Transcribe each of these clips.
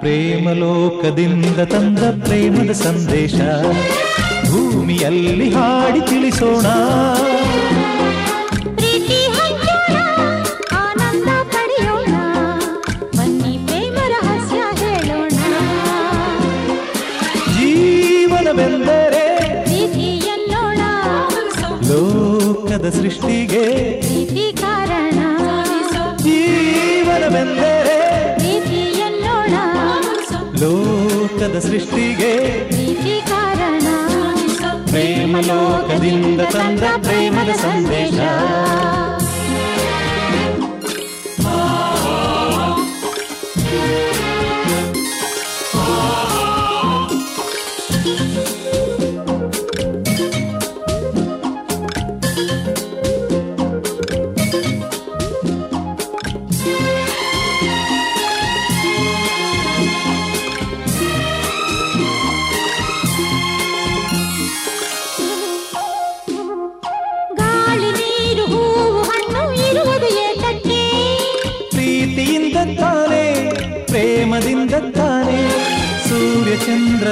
ಪ್ರೇಮಲೋಕದಿಂದ ತಂದ ಪ್ರೇಮದ ಸಂದೇಶ ಭೂಮಿಯಲ್ಲಿ ಹಾಡಿ ತಿಳಿಸೋಣ ಲೋಕದ ಸೃಷ್ಟಿಗೆ ಕಾರಣ. ಜೀವನವೆಂದರೆ ಲೋಕದ ಸೃಷ್ಟಿಗೆ ಕಾರಣ. ಪ್ರೇಮ ಲೋಕದಿಂದ ತಂದ ಪ್ರೇಮದ ಸಂದೇಶ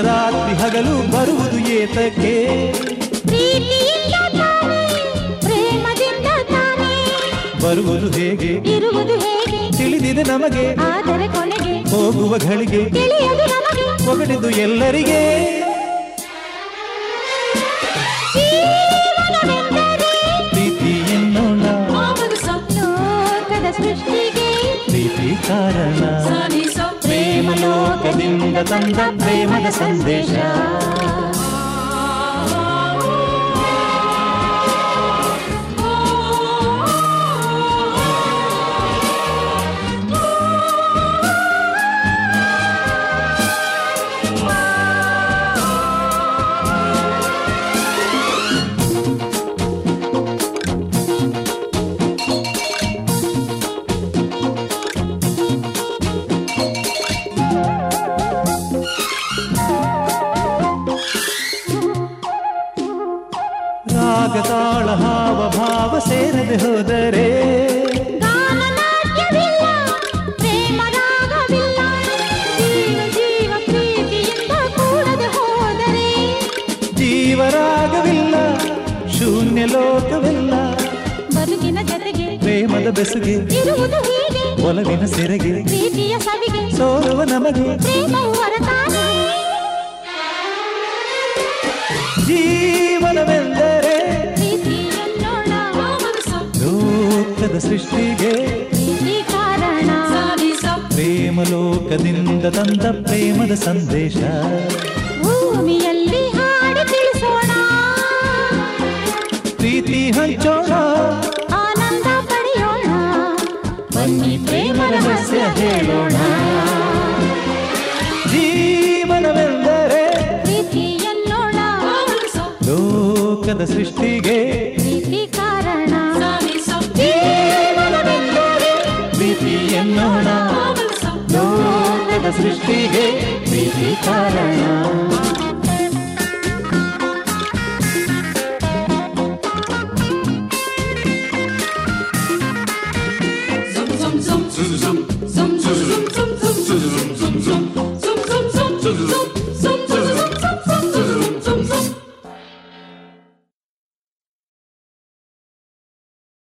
ರಾತ್ರಿ ಹಗಲು ಬರುವುದು ಏತಕ್ಕೆ? ಬರುವುದು ಹೇಗೆ? ಇರುವುದು ಹೇಗೆ? ತಿಳಿದಿದೆ ನಮಗೆ. ಆದರೆ ಕೊನೆಗೆ ಹೋಗುವ ಘಳಿಗೆ. ತಿಳಿಯದು ನಮಗೆ. ಎಲ್ಲರಿಗೆ. ಲೋಕದಿಂದ ತಂದ ಪ್ರೇಮದ ಸಂದೇಶ ರಾಗ ತಾಳ ಹಾವ ಭಾವ ಸೇರದೆ ಹೋದರೆ ಜೀವ ಜೀವ ಜೀವರಾಗವಿಲ್ಲ ಶೂನ್ಯ ಲೋಕವಿಲ್ಲ ಬದುಕಿನ ಜೊತೆಗೆ ಪ್ರೇಮದ ಬೆಸುಗೆ ಒಲವಿನ ಸೆರೆಗೆ ಸೋರುವ ನಮಗೆ. ಪ್ರೇಮವು ಲೋಕದ ಸೃಷ್ಟಿಗೆ ಕಾರಣ ಪ್ರೇಮ ಲೋಕದಿಂದ ತಂದ ಪ್ರೇಮದ ಸಂದೇಶ. ಭೂಮಿಯಲ್ಲಿ ಹಾಡಿ ತಿಳಿಸೋಣ ಪ್ರೀತಿ ಹಂಚೋಣ. ಆನಂದ ಪಡೆಯೋಣ. ಬನ್ನಿ ಪ್ರೇಮ ರಹಸ್ಯ ಹೇಳೋಣ. ಜೀವನವೆಂದರೆ ಲೋಕದ ಸೃಷ್ಟಿಗೆ ಲೋಕದ ಸೃಷ್ಟಿಗೆ ಪ್ರೀತಿ ಕಾರಣ